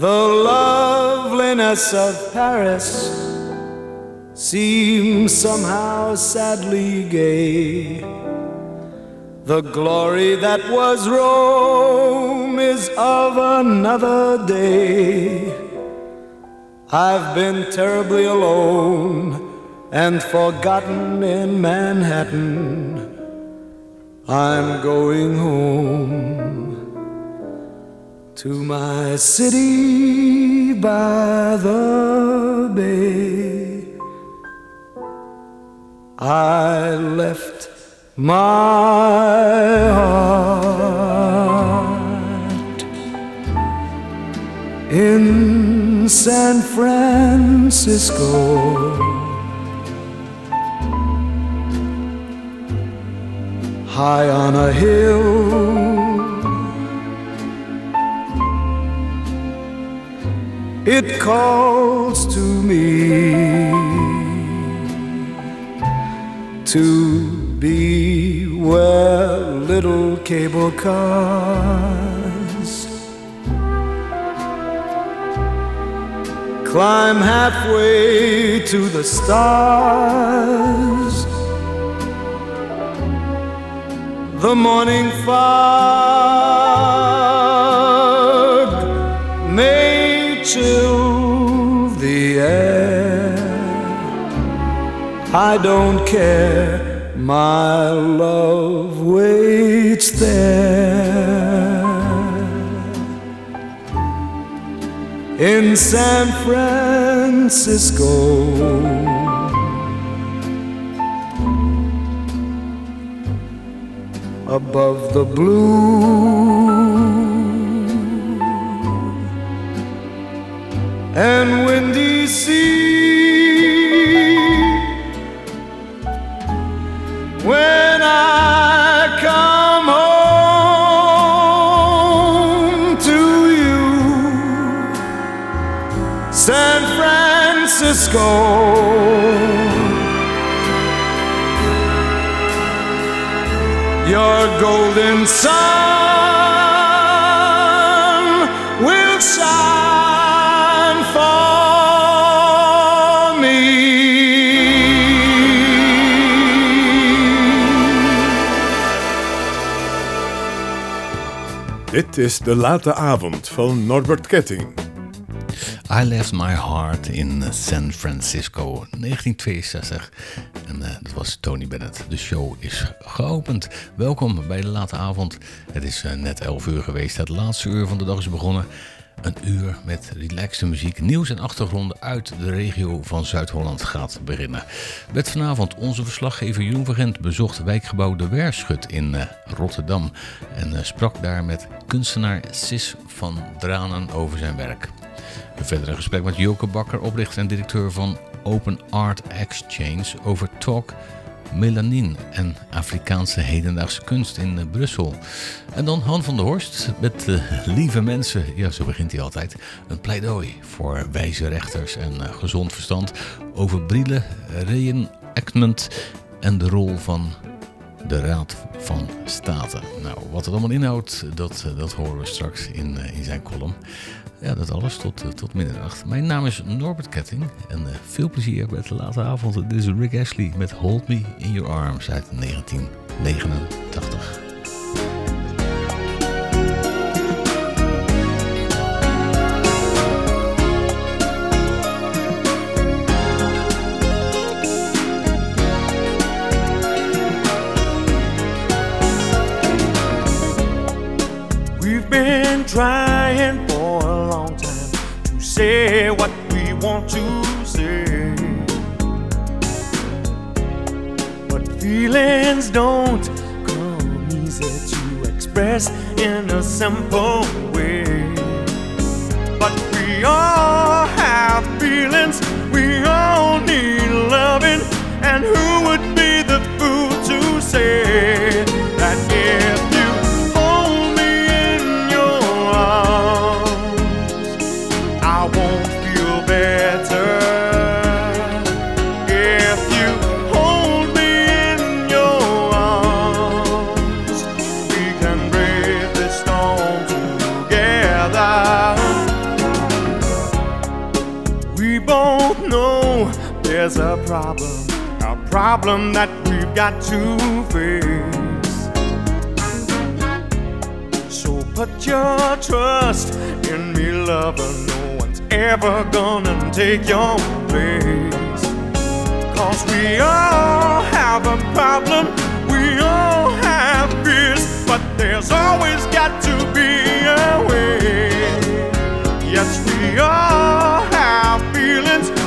The loveliness of Paris seems somehow sadly gay. The glory that was Rome is of another day. I've been terribly alone and forgotten in Manhattan. I'm going home to my city by the bay. I left my heart in San Francisco. high on a hill. It calls to me to be where little cable cars climb halfway to the stars. The morning fog chill the air. I don't care, my love waits there. In San Francisco. above the blue and windy sea. When I come home to you, San Francisco. your golden sun is de late avond van Norbert Ketting. I Left My Heart in San Francisco, 1962. En uh, dat was Tony Bennett. De show is geopend. Welkom bij de late avond. Het is uh, net 11 uur geweest. Het laatste uur van de dag is begonnen. Een uur met relaxte muziek, nieuws en achtergronden uit de regio van Zuid-Holland gaat beginnen. Met vanavond onze verslaggever Jeroen Vergent bezocht wijkgebouw De Werschut in uh, Rotterdam. En sprak daar met kunstenaar Sis van Dranen over zijn werk. Een gesprek met Joke Bakker, oprichter en directeur van Open Art Exchange over talk Melanin en Afrikaanse hedendaagse kunst in eh, Brussel. En dan Han van der Horst met uh, lieve mensen, ja zo begint hij altijd, een pleidooi voor wijze rechters en uh, gezond verstand over Brille, reenactment en de rol van de Raad van State. Nou, wat het allemaal inhoudt, dat, dat horen we straks in, in zijn column. Ja, dat alles tot, uh, tot middernacht. Mijn naam is Norbert Ketting en uh, veel plezier met de late avond. Dit is Rick Ashley met Hold Me In Your Arms uit 1989. We've been trying say what we want to say. But feelings don't come easy to express in a simple way. But we all have feelings, we all need loving, and who would problem that we've got to face. So put your trust in me, lover. No one's ever gonna take your place. Cause we all have a problem, we all have fears, but there's always got to be a way. Yes, we all have feelings.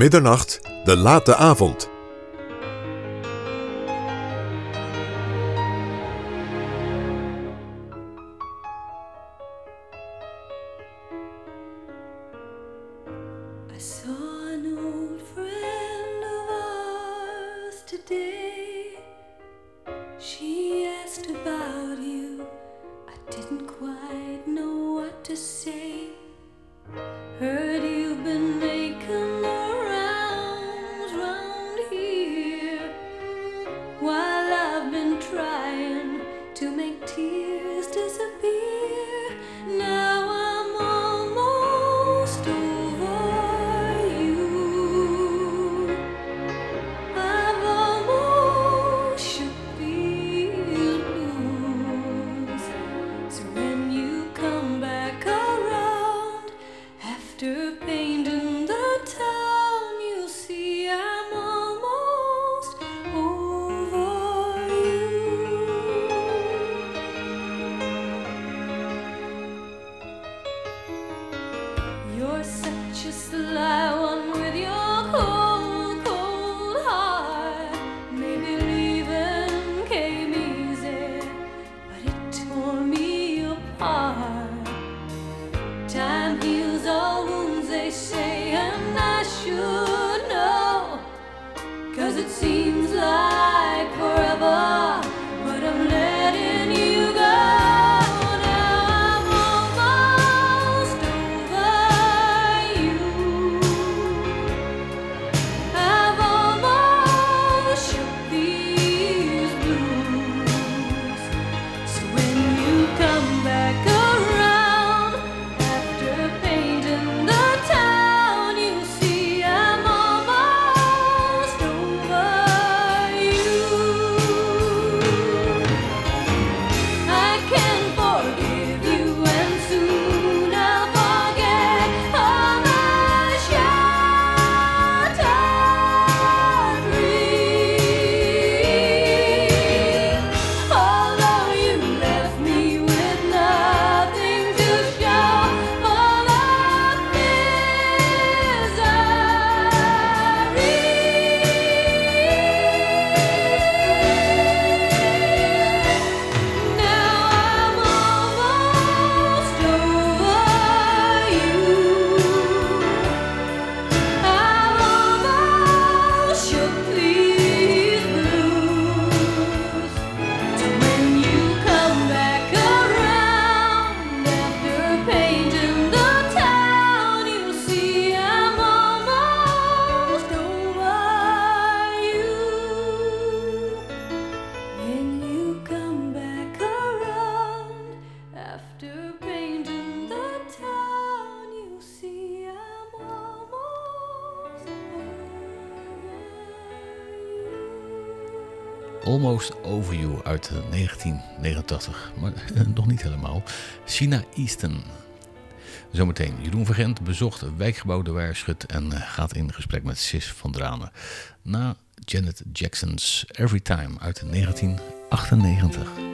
Middernacht, de late avond. 1989, maar nog niet helemaal. China Easton. Zometeen, Jeroen Vergent bezocht wijkgebouw De Waarschut en eh, gaat in gesprek met Sis van Dranen. Na Janet Jackson's Everytime uit 1998.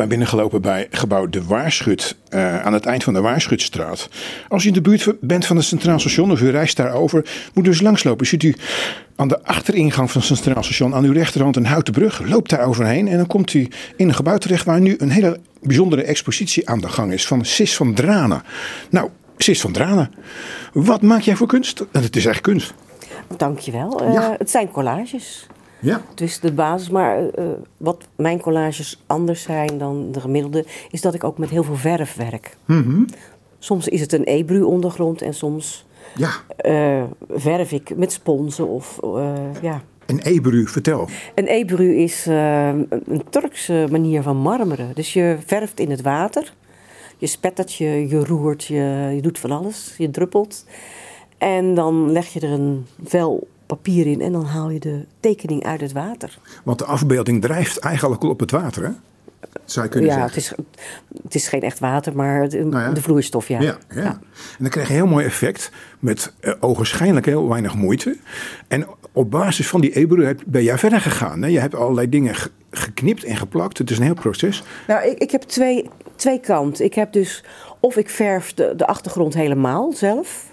ben binnengelopen bij gebouw De Waarschut eh, aan het eind van de Waarschutstraat. Als u in de buurt bent van het Centraal Station of u reist daarover, moet u dus langslopen. Ziet u aan de achteringang van het Centraal Station aan uw rechterhand een houten brug, loopt daar overheen en dan komt u in een gebouw terecht waar nu een hele bijzondere expositie aan de gang is van Sis van Dranen. Nou, Sis van Dranen, wat maak jij voor kunst? Het is echt kunst. Dankjewel. Eh, wel. Het zijn collages. Ja. Dus de basis, maar eh, eh, wat mijn collages anders zijn dan de gemiddelde, is dat ik ook met heel veel verf werk. Mhm. Soms is het een ebru ondergrond en soms Ja, eh, verf ik met sponsen of eh, ja. en Ebru, vertel. Een ebru is een, een Turkse manier van marmeren. Dus je verft in het water, je spettert, je, je roert, je, je doet van alles, je druppelt. En dan leg je er een vel papier in en dan haal je de tekening uit het water. Want de afbeelding drijft eigenlijk op het water, hè? Zou je kunnen Ja, zeggen. het is, het is geen echt water, maar de, Nou ja. de vloeistof, ja. Ja, ja. En dan krijg je een heel mooi effect met eh, ogenschijnlijk heel weinig moeite. En op basis van die Ebru heb- ben jij verder gegaan. Hè? Je hebt allerlei dingen ge- geknipt en geplakt. Het is een heel proces. Nou, ik, ik heb twee, twee kanten. Ik heb dus, of ik verf de, de achtergrond helemaal zelf.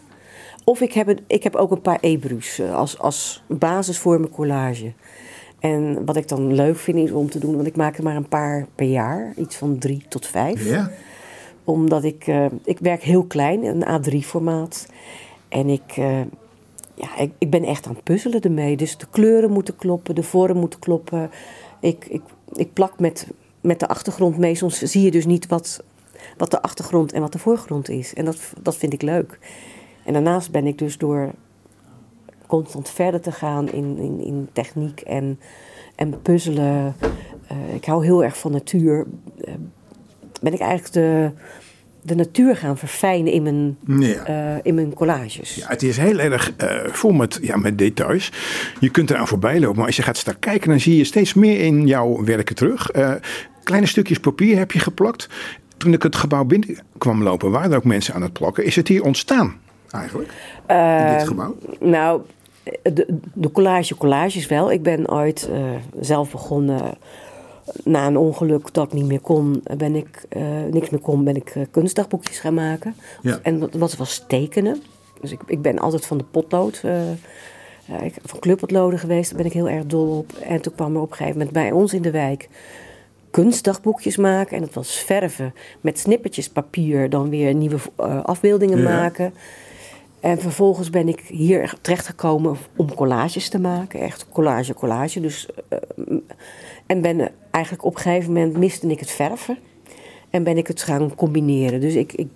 Of ik heb, een, ik heb ook een paar ebru's eh, als, als basis voor mijn collage. En wat ik dan leuk vind is om te doen, want ik maak er maar een paar per jaar. Iets van drie tot vijf. Ja. Omdat ik, eh, ik werk heel klein, een A3-formaat. En ik, eh, ja, ik, ik ben echt aan het puzzelen ermee. Dus de kleuren moeten kloppen, de vorm moet kloppen. Ik, ik, ik plak met, met de achtergrond mee. Soms zie je dus niet wat, wat de achtergrond en wat de voorgrond is. En dat, dat vind ik leuk. En daarnaast ben ik dus door constant verder te gaan in, in, in techniek en, en puzzelen. Eh, ik hou heel erg van natuur. eh, ben ik eigenlijk de, de natuur gaan verfijnen in mijn, Ja. eh, in mijn collages. Ja, het is heel erg vol met, ja, met details. Je kunt eraan voorbij lopen, maar als je gaat staan kijken, dan zie je steeds meer in jouw werken terug. Kleine stukjes papier heb je geplakt. Toen ik het gebouw binnen kwam lopen, waren er ook mensen aan het plakken. Is het hier ontstaan eigenlijk? in dit gebouw? Nou, de, de collage collages wel. Ik ben ooit eh, zelf begonnen. Na een ongeluk dat ik niet meer kon, ben ik, eh, niks meer kon, ben ik eh, kunstdagboekjes gaan maken. Ja. En dat was, was tekenen. Dus ik, ik ben altijd van de potlood, ja, ik, van kleurpotloden geweest. Daar ben ik heel erg dol op. En toen kwam er op een gegeven moment bij ons in de wijk kunstdagboekjes maken. En dat was verven met snippertjes papier, dan weer nieuwe afbeeldingen Ja. maken. En vervolgens ben ik hier terechtgekomen om collages te maken. Echt collage, collage. Dus, eh, en ben eigenlijk op een gegeven moment miste ik het verven. En ben ik het gaan combineren. Dus ik, ik,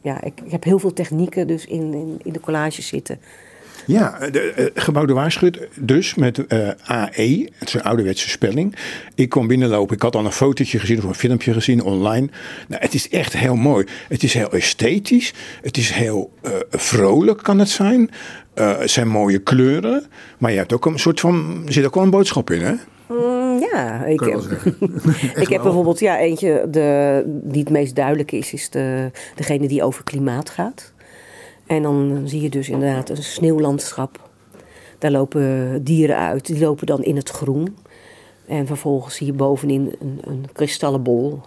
ja, ik, ik heb heel veel technieken dus in, in, in de collages zitten. Ja, de, eh, gebouw de Waarschut dus met eh, AE, het is een ouderwetse spelling. Ik kom binnenlopen, ik had al een fotootje gezien of een filmpje gezien online. Nou, het is echt heel mooi. Het is heel esthetisch, het is heel eh, vrolijk kan het zijn. Eh, het zijn mooie kleuren, maar je hebt ook een soort van, er zit ook wel een boodschap in hè? Mm, ja, ik, zeggen. ik heb bijvoorbeeld ja, eentje de, die het meest duidelijk is, is de, degene die over klimaat gaat. En dan zie je dus inderdaad een sneeuwlandschap. Daar lopen dieren uit, die lopen dan in het groen. En vervolgens zie je bovenin een, een kristallen bol,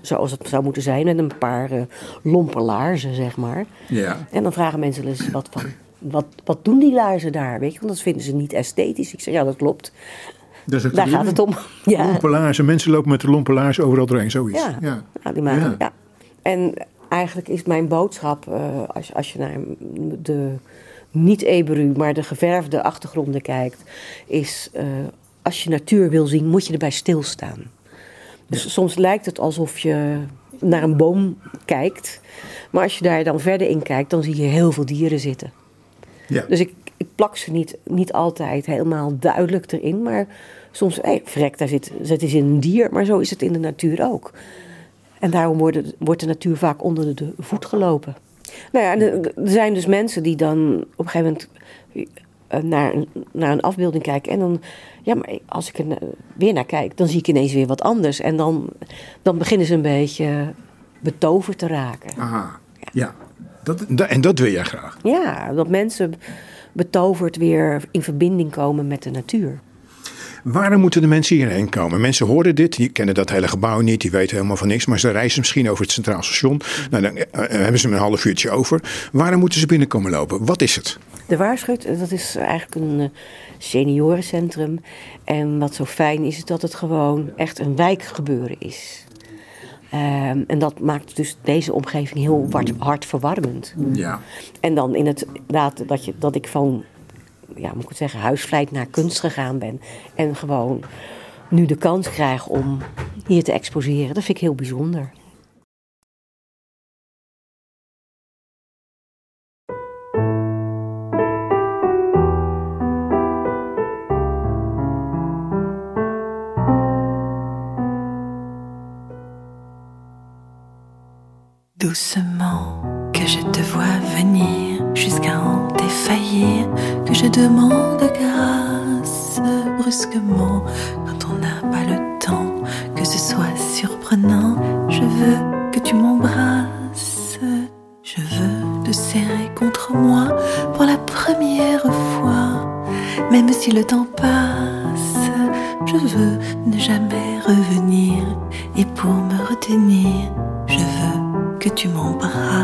zoals het zou moeten zijn, met een paar eh, lompe laarzen, zeg maar. Ja. En dan vragen mensen wel eens wat van, wat, wat doen die laarzen daar, weet je? Want dat vinden ze niet esthetisch. Ik zeg, ja, dat klopt. Dat Daar gaat het om. Ja. Lompe laarzen, mensen lopen met de lompe laarzen overal doorheen, zoiets. Ja, ja. ja. die maken, Ja. ja. En eigenlijk is mijn boodschap, eh, als, als je naar de niet-Ebru, maar de geverfde achtergronden kijkt, is eh, als je natuur wil zien, moet je erbij stilstaan. Dus soms lijkt het alsof je naar een boom kijkt, maar als je daar dan verder in kijkt, dan zie je heel veel dieren zitten. Ja. Dus ik, ik plak ze niet, niet altijd helemaal duidelijk erin. Maar soms, hé, vrek, daar zit, dat is in een dier. Maar zo is het in de natuur ook. En daarom worden, wordt de natuur vaak onder de voet gelopen. Nou ja, en er zijn dus mensen die dan op een gegeven moment eh, naar, een- naar een afbeelding kijken. En dan, ja, maar als ik er weer naar kijk, dan zie ik ineens weer wat anders. En dan, dan beginnen ze een beetje betoverd te raken. Aha, ja. Dat, da- en dat wil jij graag. Ja, dat mensen betoverd weer in verbinding komen met de natuur. Waarom moeten de mensen hierheen komen? Mensen horen dit, die kennen dat hele gebouw niet, die weten helemaal van niks. Maar ze reizen misschien over het Centraal Station. Nou, dan eh, hebben ze een half uurtje over. Waarom moeten ze binnenkomen lopen? Wat is het? De Waarschut, dat is eigenlijk een eh, seniorencentrum. En wat zo fijn is, is dat het gewoon echt een wijkgebeuren is. Ehm, en dat maakt dus deze omgeving heel hard, hartverwarmend. Ja. En dan in het, inderdaad dat, je, dat ik van ja, moet ik zeggen, huisvleit naar kunst gegaan ben. En gewoon nu de kans krijg om hier te exposeren. Dat vind ik heel bijzonder. Je demande grâce brusquement quand on n'a pas le temps, que ce soit surprenant. Je veux que tu m'embrasses, je veux te serrer contre moi pour la première fois, même si le temps passe. Je veux ne jamais revenir et pour me retenir, je veux que tu m'embrasses.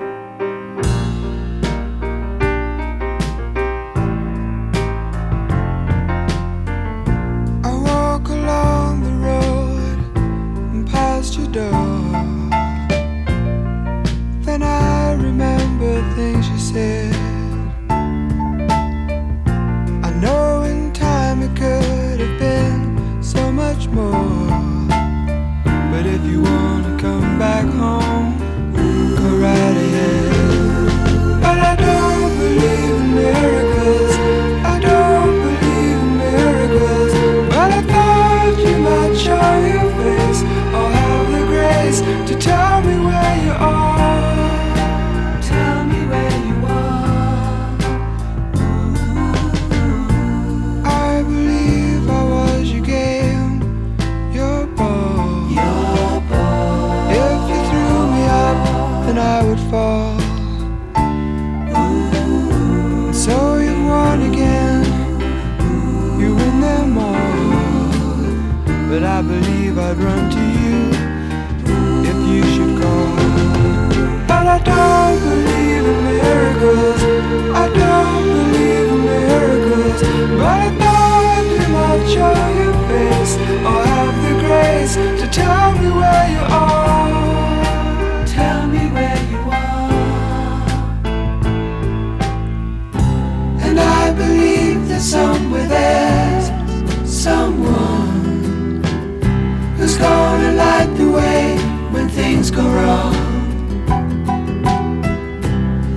go wrong.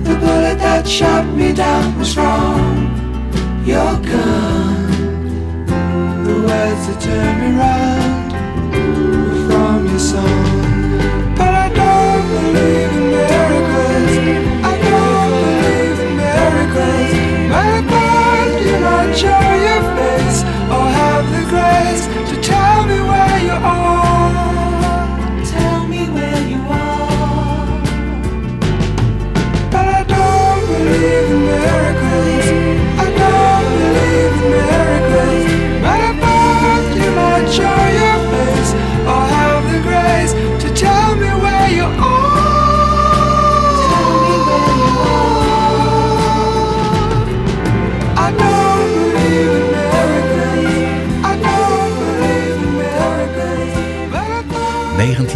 The bullet that shot me down was wrong. Your gun, the words that turn me round from your song.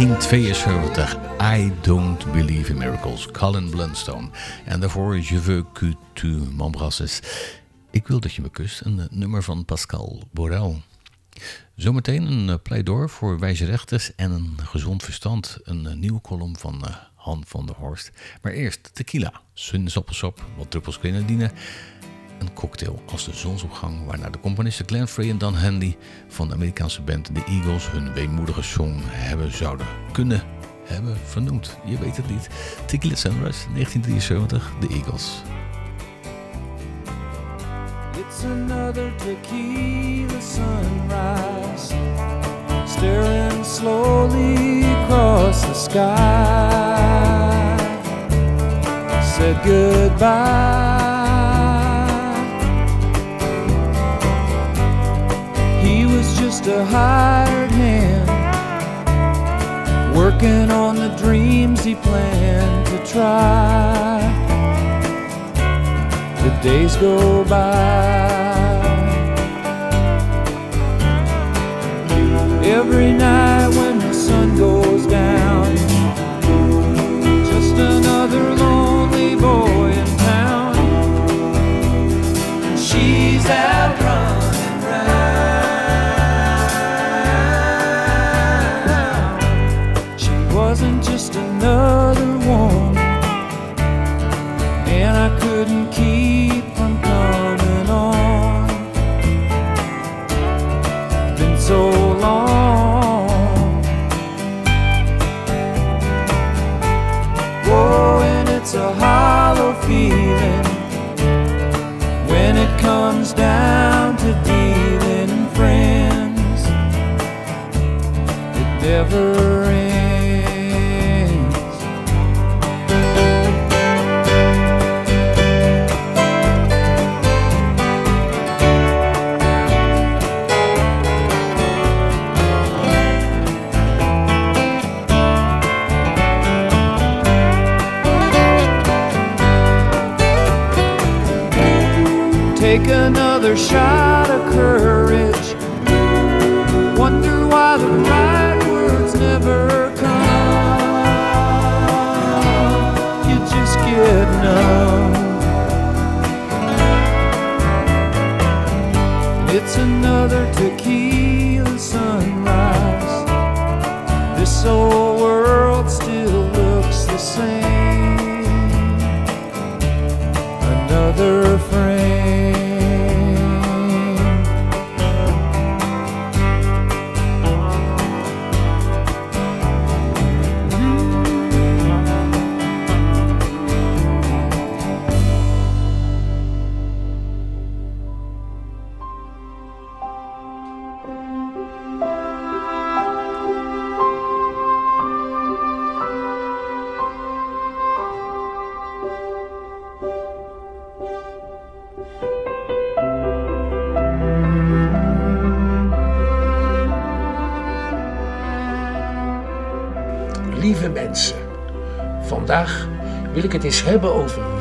1972. I Don't Believe in Miracles, Colin Blunstone. En daarvoor Je veux que tu m'embrasses. Ik wil dat je me kust, een eh, nummer van Pascal Borel. Zometeen een eh, pleidooi voor wijze rechters en een gezond verstand. Een eh, nieuwe column van Han van der Horst. Maar eerst tequila, sinaasappelsap, wat druppels grenadine. Een cocktail als de zonsopgang, waarna de componisten Glenn Frey en Dan Hanley van de Amerikaanse band The Eagles hun weemoedige song hebben zouden kunnen hebben vernoemd. Je weet het niet. Tequila Sunrise, 1973, The Eagles. It's another sunrise, slowly across the sky. Goodbye. A hired hand, working on the dreams he planned to try the days go by. Every night when the sun goes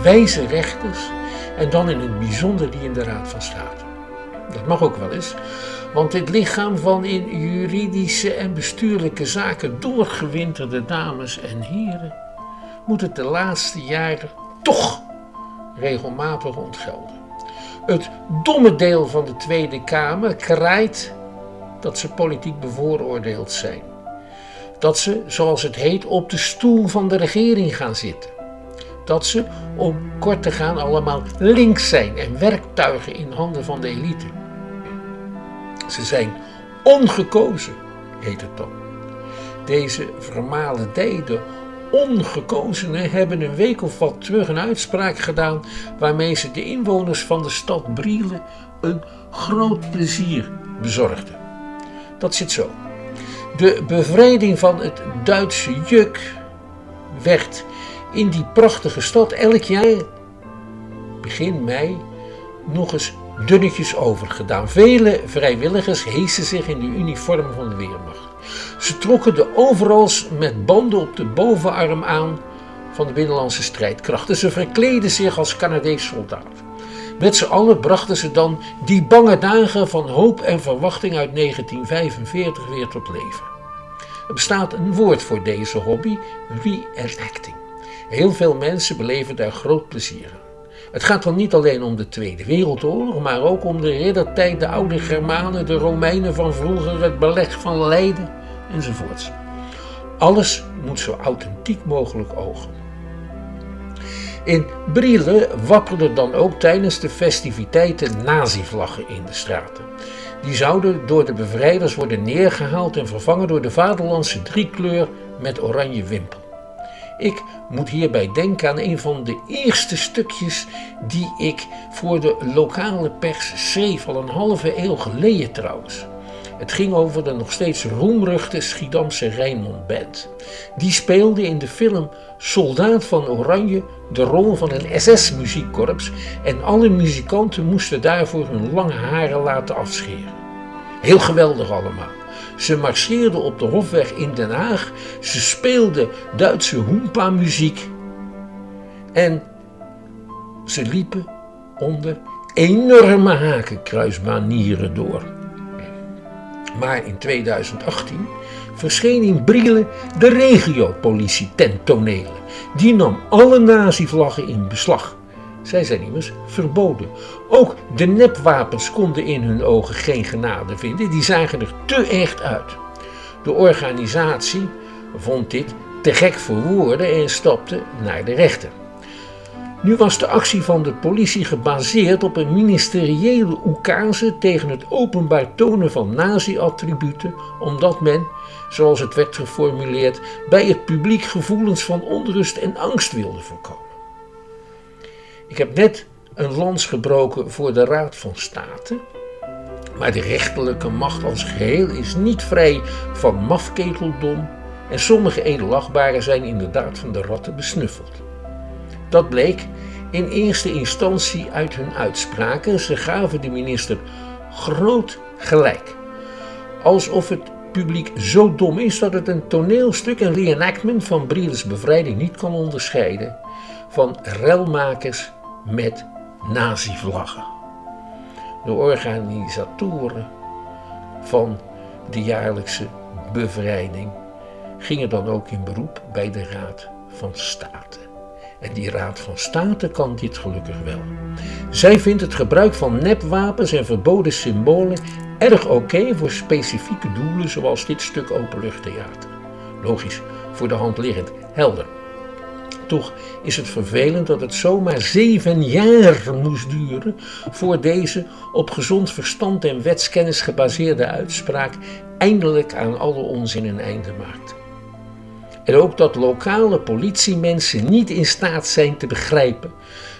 wijze rechters en dan in het bijzonder die in de Raad van State. Dat mag ook wel eens, want dit lichaam van in juridische en bestuurlijke zaken doorgewinterde dames en heren moet het de laatste jaren toch regelmatig ontgelden. Het domme deel van de Tweede Kamer kraait dat ze politiek bevooroordeeld zijn dat ze, zoals het heet, op de stoel van de regering gaan zitten. Dat ze, om kort te gaan, allemaal links zijn en werktuigen in handen van de elite. Ze zijn ongekozen, heet het dan. Deze vermalendijde ongekozenen hebben een week of wat terug een uitspraak gedaan waarmee ze de inwoners van de stad Brielen een groot plezier bezorgden. Dat zit zo. De bevrijding van het Duitse juk werd in die prachtige stad elk jaar, begin mei, nog eens dunnetjes overgedaan. Vele vrijwilligers heesten zich in de uniform van de Weermacht. Ze trokken de overals met banden op de bovenarm aan van de binnenlandse strijdkrachten. Ze verkleden zich als Canadees soldaat. Met z'n allen brachten ze dan die bange dagen van hoop en verwachting uit 1945 weer tot leven. Er bestaat een woord voor deze hobby: reenacting. Heel veel mensen beleven daar groot plezier. Het gaat dan niet alleen om de Tweede Wereldoorlog, maar ook om de riddertijd, de oude Germanen, de Romeinen van vroeger, het beleg van Leiden enzovoorts. Alles moet zo authentiek mogelijk ogen. In Brielle wapperden dan ook tijdens de festiviteiten nazi-vlaggen in de straten. Die zouden door de bevrijders worden neergehaald en vervangen door de vaderlandse driekleur met oranje wimpel. Ik moet hierbij denken aan een van de eerste stukjes die ik voor de lokale pers schreef, al een halve eeuw geleden trouwens. Het ging over de nog steeds roemruchte Schiedamse Rijnmond Band. Die speelde in de film Soldaat van Oranje de rol van een SS-muziekkorps en alle muzikanten moesten daarvoor hun lange haren laten afscheren. Heel geweldig allemaal. Ze marcheerden op de Hofweg in Den Haag, ze speelden Duitse hoempa-muziek en ze liepen onder enorme hakenkruisbanieren door. Maar in 2018 verscheen in Brielle de regiopolitie ten tonele. Die nam alle nazi-vlaggen in beslag. Zij zijn immers verboden. Ook de nepwapens konden in hun ogen geen genade vinden. Die zagen er te echt uit. De organisatie vond dit te gek voor woorden en stapte naar de rechter. Nu was de actie van de politie gebaseerd op een ministeriële oekase tegen het openbaar tonen van nazi-attributen, omdat men, zoals het werd geformuleerd, bij het publiek gevoelens van onrust en angst wilde voorkomen. Ik heb net een lans gebroken voor de Raad van State, maar de rechterlijke macht als geheel is niet vrij van mafketeldom en sommige edelachtbaren zijn inderdaad van de ratten besnuffeld. Dat bleek in eerste instantie uit hun uitspraken. Ze gaven de minister groot gelijk. Alsof het publiek zo dom is dat het een toneelstuk, een reenactment van Brieles bevrijding niet kan onderscheiden van relmakers met nazi-vlaggen. De organisatoren van de jaarlijkse bevrijding gingen dan ook in beroep bij de Raad van State. En die Raad van State kan dit gelukkig wel. Zij vindt het gebruik van nepwapens en verboden symbolen erg oké voor specifieke doelen zoals dit stuk openluchttheater. Logisch, voor de hand liggend, helder. Toch is het vervelend dat het zomaar zeven jaar moest duren voor deze op gezond verstand en wetskennis gebaseerde uitspraak eindelijk aan alle onzin een einde maakt. En ook dat lokale politiemensen niet in staat zijn te begrijpen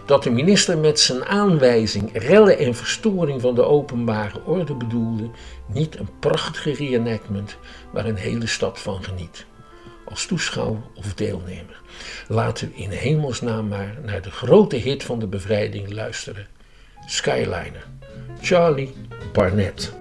dat de minister met zijn aanwijzing rellen en verstoring van de openbare orde bedoelde, niet een prachtige reenactment waar een hele stad van geniet. Als toeschouwer of deelnemer. Laten we in hemelsnaam maar naar de grote hit van de bevrijding luisteren. Skyliner. Charlie Barnett.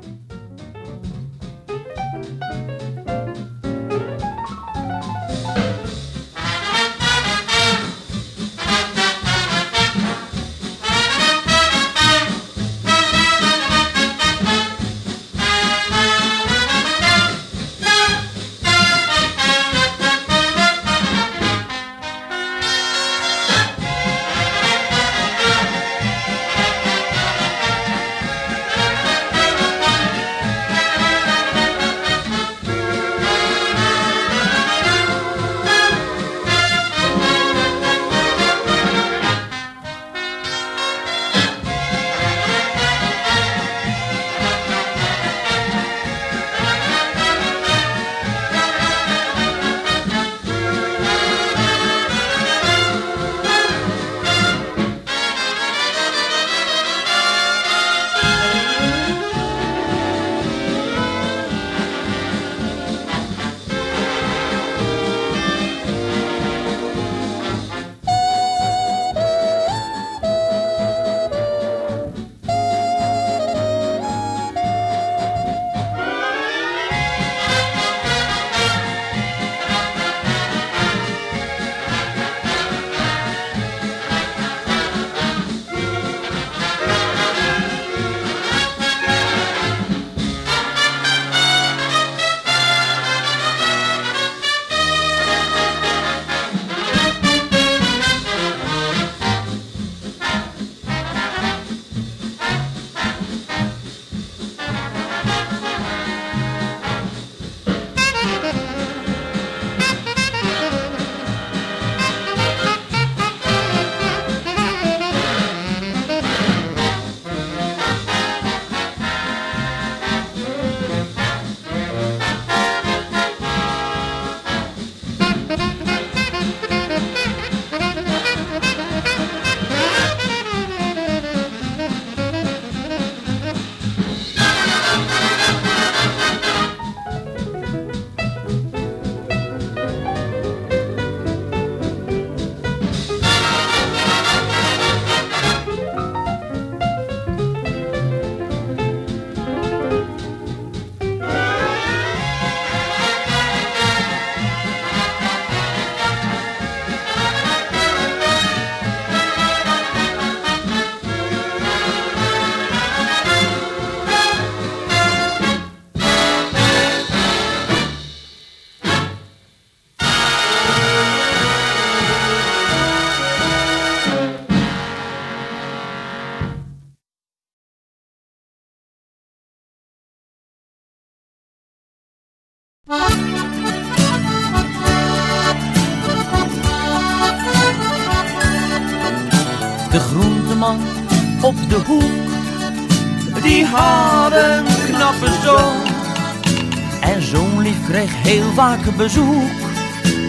Kreeg heel vaak bezoek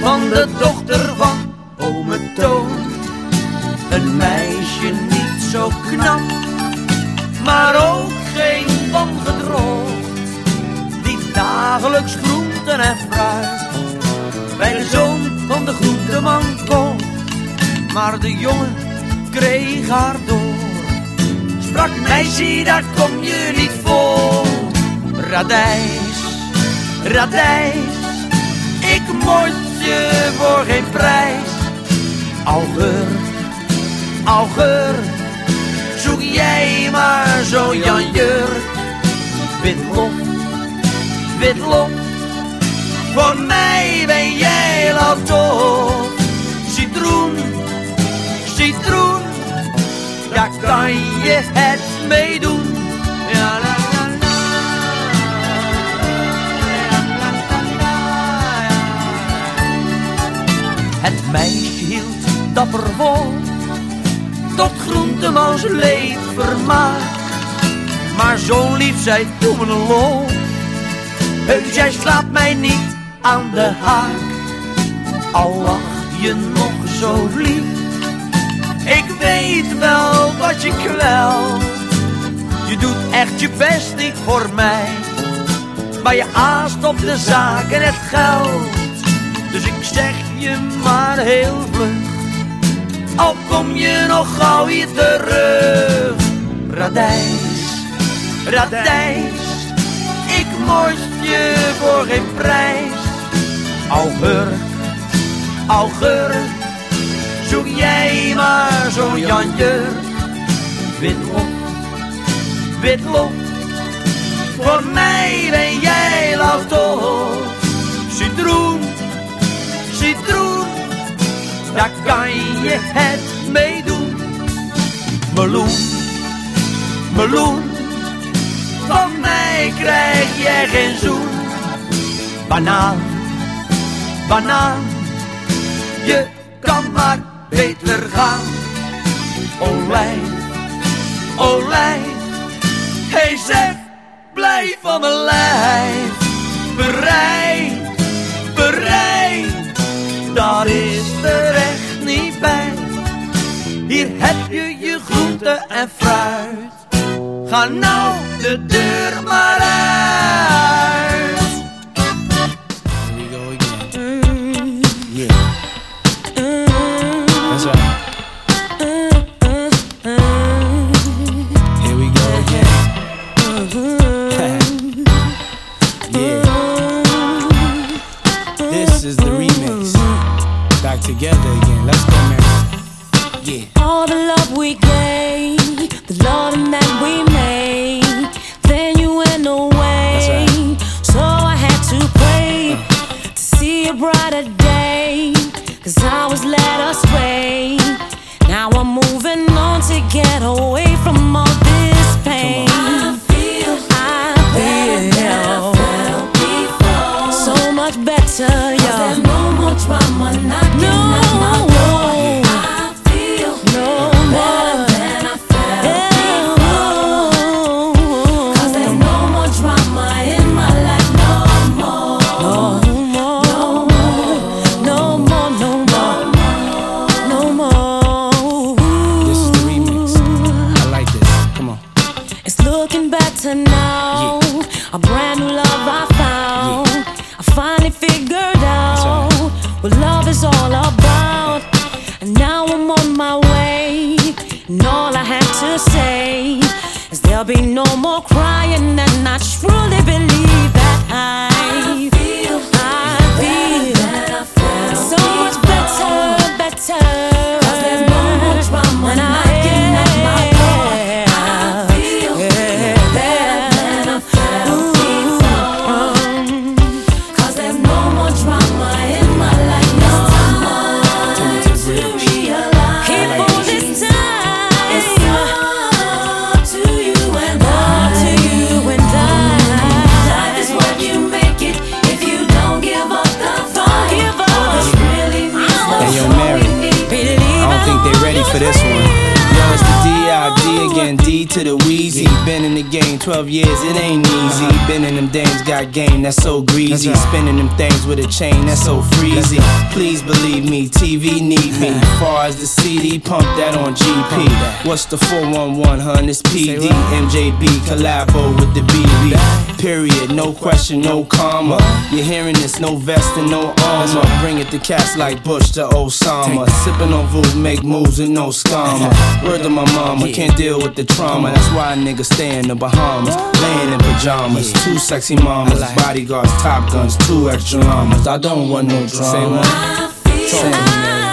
van de dochter van ome Toon. Een meisje niet zo knap, maar ook geen van gedroogd. Die dagelijks groenten en fruit bij de zoon van de groenteman kocht. Maar de jongen kreeg haar door. Sprak meisje, daar kom je niet voor. Radijs, radijs, ik moord je voor geen prijs. Augur, augur, zoek jij maar zo Jan Jurk. Witlof, witlof, voor mij ben jij toch. Citroen, citroen, daar kan je het mee doen. Ja, Het meisje hield dapper vol, tot groentemans leed vermaak. Maar zo lief zij toen een lol. Heus, jij slaapt mij niet aan de haak. Al lach je nog zo lief. Ik weet wel wat je kwelt. Je doet echt je best niet voor mij. Maar je aast op de zaak en het geld. Zeg je maar heel vlug. Al kom je nog gauw hier terug. Radijs, radijs. Ik moest je voor geen prijs. Augurk, augurk. Zoek jij maar zo'n Janje. Witlof, witlof. Voor mij ben jij toch. Citroen, citroen. Daar kan je het mee doen. Meloen, meloen. Van mij krijg jij geen zoen. Banaan, banaan. Je kan maar beter gaan. Olij, olij. Hey zeg, blijf van mijn lijf. Bereid, bereid. Dat is er echt niet bij. Hier heb je je groente en fruit. Ga nou de deur maar uit. Here we go again. Yeah. That's right. Here we go again. yeah. This is the remix. Back together again. Let's go, man. Yeah. All the love we gave, the loving that we made, then you went away. So I had to pray to see a brighter day, cause I was led astray. Now I'm moving on to get away from all think they ready for this one. Rock D again, D to the Wheezy. Been in the game 12 years, it ain't easy. Been in them dames, got game, that's so greasy. Spinning them things with a chain, that's so freezy. Please believe me, TV need me. Far as the CD, pump that on GP. What's the 411, hun? It's PD, MJB, collabo with the BB. Period, no question, no comma. You're hearing this, no vest and no armor. Bring it to cats like Bush to Osama. Sipping on Voo, make moves and no scammer. Word to my mama, can't deal with the trauma. That's why a nigga stay in the Bahamas. Laying in pajamas, two sexy mamas, bodyguards, top guns, two extra llamas. I don't want no drama. Talk to me.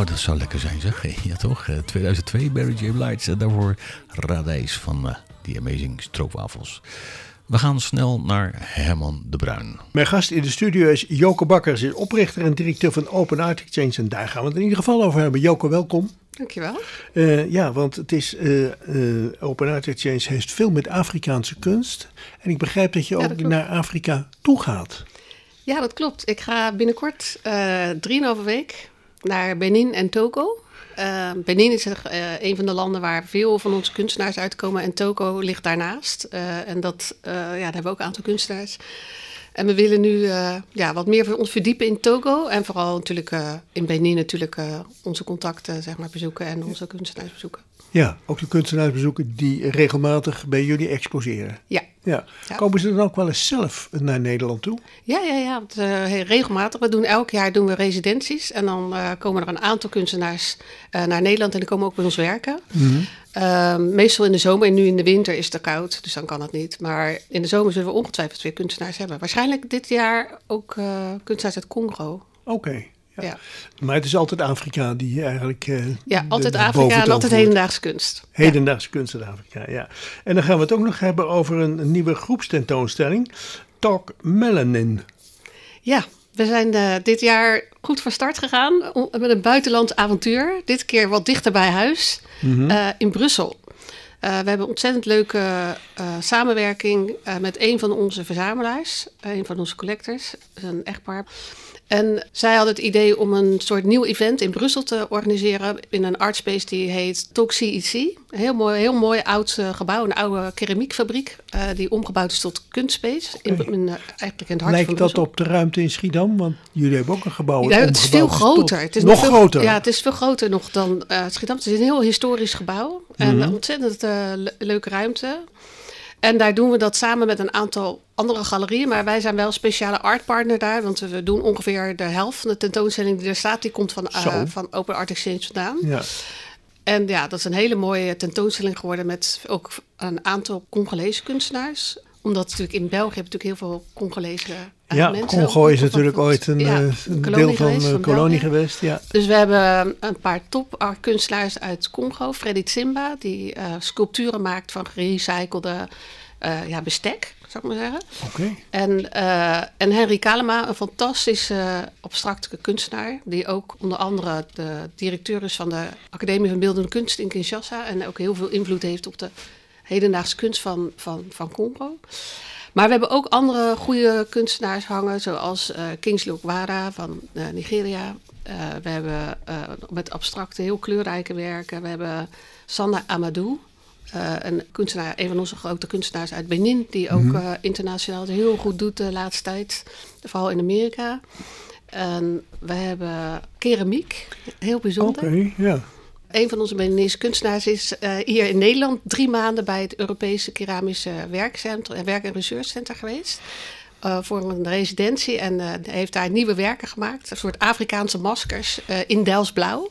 Oh, dat zou lekker zijn zeg. Ja toch? Eh, 2002, Barry J. Blige. En daarvoor Radijs van eh, The Amazing Stroopwafels. We gaan snel naar Herman de Bruin. Mijn gast in de studio is Joke Bakkers, is oprichter en directeur van Open Art Exchange. En daar gaan we het in ieder geval over hebben. Joke, welkom. Dankjewel. Eh ja, want het is, eh, eh, Open Art Exchange heeft veel met Afrikaanse kunst. En ik begrijp dat je Ja, ook dat naar Afrika toe gaat. Ja, dat klopt. Ik ga binnenkort eh drieënhalve week naar Benin en Togo. Eh, Benin is eh, een van de landen waar veel van onze kunstenaars uitkomen. En Togo ligt daarnaast. Eh, en dat, eh, ja, daar hebben we ook een aantal kunstenaars. En we willen nu ja, wat meer ons verdiepen in Togo. En vooral natuurlijk in Benin natuurlijk onze contacten zeg maar, bezoeken en onze kunstenaars bezoeken. Ja, ook de kunstenaars bezoeken die regelmatig bij jullie exposeren. Ja. Ja. Ja. Komen ze dan ook wel eens zelf naar Nederland toe? Ja, ja, ja. want, eh, regelmatig. We doen elk jaar doen we residenties. En dan eh, komen er een aantal kunstenaars eh, naar Nederland en die komen ook bij ons werken. Ehm, meestal in de zomer en nu in de winter is het te koud, dus dan kan het niet. Maar in de zomer zullen we ongetwijfeld weer kunstenaars hebben. Waarschijnlijk dit jaar ook kunstenaars uit Congo. Oké. Ja. Maar het is altijd Afrika die eigenlijk. eh, Ja, altijd de Afrika en altijd hedendaagse kunst. Hedendaagse kunst in Afrika, ja. En dan gaan we het ook nog hebben over een, nieuwe groepstentoonstelling. Talk Melanin. Ja, we zijn eh, dit jaar goed van start gegaan met een buitenlands avontuur. Dit keer wat dichter bij huis eh, in Brussel. We hebben een ontzettend leuke samenwerking met een van onze verzamelaars, een van onze collectors, een echtpaar. En zij hadden het idee om een soort nieuw event in Brussel te organiseren in een artspace die heet CEC. Een heel mooi, heel mooi oud eh, gebouw, een oude keramiekfabriek eh, die omgebouwd is tot kunstspace. In, eh, eigenlijk in het hart van Lijkt dat op de ruimte in Schiedam? Want jullie hebben ook een gebouw. Ja, het is veel groter. Het is nog veel, groter. Ja, het is veel groter nog dan Schiedam. Het is een heel historisch gebouw. En een ontzettend le- leuke ruimte. En daar doen we dat samen met een aantal andere galerieën. Maar wij zijn wel speciale artpartner daar. Want we doen ongeveer de helft van de tentoonstelling die er staat. Die komt van, eh, van Open Art Exchange vandaan. Ja. En ja, dat is een hele mooie tentoonstelling geworden. Met ook een aantal Congolese kunstenaars. Omdat natuurlijk in België heb je natuurlijk heel veel Congolese eh, Ja, mensen. Congo is natuurlijk van- ooit een, ja, eh, een deel van de van kolonie geweest. Ja. Dus we hebben een paar top kunstenaars uit Congo. Freddy Tsimba, die eh, sculpturen maakt van gerecyclede eh, ja, bestek, zou ik maar zeggen. Oké. En, eh, en Henry Kalema, een fantastische abstracte kunstenaar. Die ook onder andere de directeur is van de Academie van Beeldende Kunst in Kinshasa. En ook heel veel invloed heeft op de hedendaagse kunst van, van, van Congo. Maar we hebben ook andere goede kunstenaars hangen, zoals eh Kingsley Okwara van eh, Nigeria. We hebben met abstracte, heel kleurrijke werken. We hebben Sanda Amadou, eh, een kunstenaar, een van onze grote kunstenaars uit Benin, die ook Mhm. eh, internationaal het heel goed doet de laatste tijd, vooral in Amerika. En we hebben keramiek, heel bijzonder. Oké, ja. Een van onze Beninese kunstenaars is eh, hier in Nederland drie maanden bij het Europese Keramische Werkcentrum en Werk- en Researchcenter geweest. eh, voor een residentie en eh, heeft daar nieuwe werken gemaakt. Een soort Afrikaanse maskers eh, in Delftsblauw.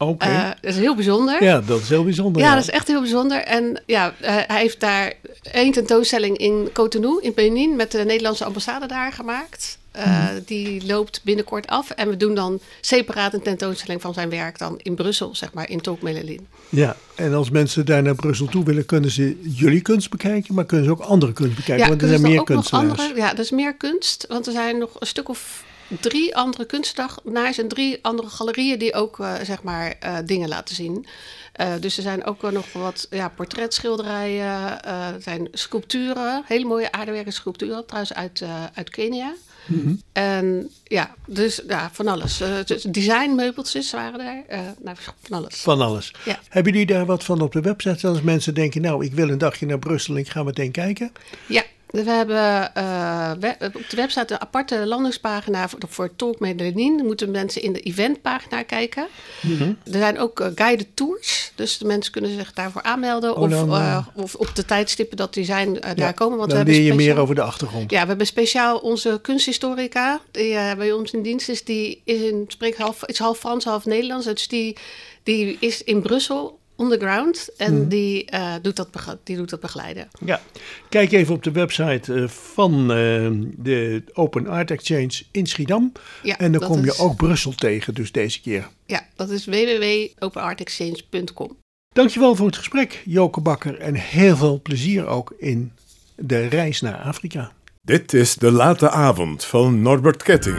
Oké. Eh, dat is heel bijzonder. ja, dat is heel bijzonder. Ja, dat is echt heel bijzonder. En ja, eh, hij heeft daar één tentoonstelling in Cotonou, in Benin, met de Nederlandse ambassade daar gemaakt. Eh, Mhm. Die loopt binnenkort af. En we doen dan separaat een tentoonstelling van zijn werk dan in Brussel, zeg maar, in Tokmelelin. Ja, en als mensen daar naar Brussel toe willen, kunnen ze jullie kunst bekijken, maar kunnen ze ook andere kunst bekijken, want er zijn meer kunstenaars. andere, ja, er is meer kunst. Want er zijn nog een stuk of drie andere kunstenaars en drie andere galerieën die ook eh, zeg maar eh, dingen laten zien. Eh, dus er zijn ook nog wat ja, portretschilderijen, er zijn sculpturen, hele mooie aardewerken sculpturen, trouwens uit, uit Kenia. Mhm. En ja, dus ja, van alles. Dus designmeubeltjes waren er, nou, van alles. Van alles. Ja. Hebben jullie daar wat van op de website? Als mensen denken, nou, ik wil een dagje naar Brussel en ik ga meteen kijken. Ja, we hebben eh, we- op de website een aparte landingspagina voor, voor Talk Medellin. Dan moeten mensen in de eventpagina kijken. Mhm. Er zijn ook eh, guided tours, dus de mensen kunnen zich daarvoor aanmelden. Oh, of, dan, eh, of op de tijdstippen dat die zijn, Ja, daar komen. Want dan we hebben leer je meer speciaal- over de achtergrond. Ja, we hebben speciaal onze kunsthistorica, die bij ons in dienst is. Die is in, spreekt half, is half Frans, half Nederlands. Dus die, die is in Brussel, on the ground. En Mhm. die, eh, doet dat die doet dat begeleiden. Ja, kijk even op de website eh, van eh, de Open Art Exchange in Schiedam. Ja, en dan kom je ook Brussel tegen, dus deze keer. Ja, dat is www.openartexchange.com. Dankjewel voor het gesprek, Joke Bakker. En heel veel plezier ook in de reis naar Afrika. Dit is De Late Avond van Norbert Ketting.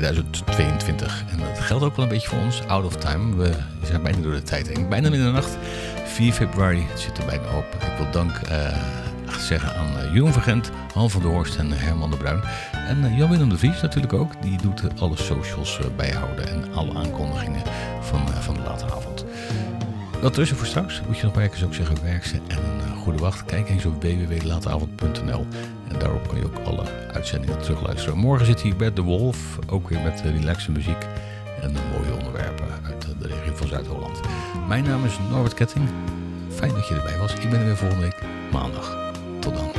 2022. En dat geldt ook wel een beetje voor ons, Out of Time. We zijn bijna door de tijd heen. Bijna middernacht, 4 februari, het zit er bijna op. Ik wil dank eh, zeggen aan uh, Jeroen Vergent, Han van der Horst en Herman de Bruin. En uh, Jan-Willem de Vries natuurlijk ook. Die doet alle socials bijhouden en alle aankondigingen van, van de late avond. Dat tussen voor straks. Moet je nog zou ik zeggen, werk ze. En goede wacht. Kijk eens op www.lateavond.nl. En daarop kan je ook alle uitzendingen terugluisteren. Morgen zit hier Bert de Wolf, ook weer met relaxe muziek en mooie onderwerpen uit de regio van Zuid-Holland. Mijn naam is Norbert Ketting. Fijn dat je erbij was. Ik ben er weer volgende week maandag. Tot dan.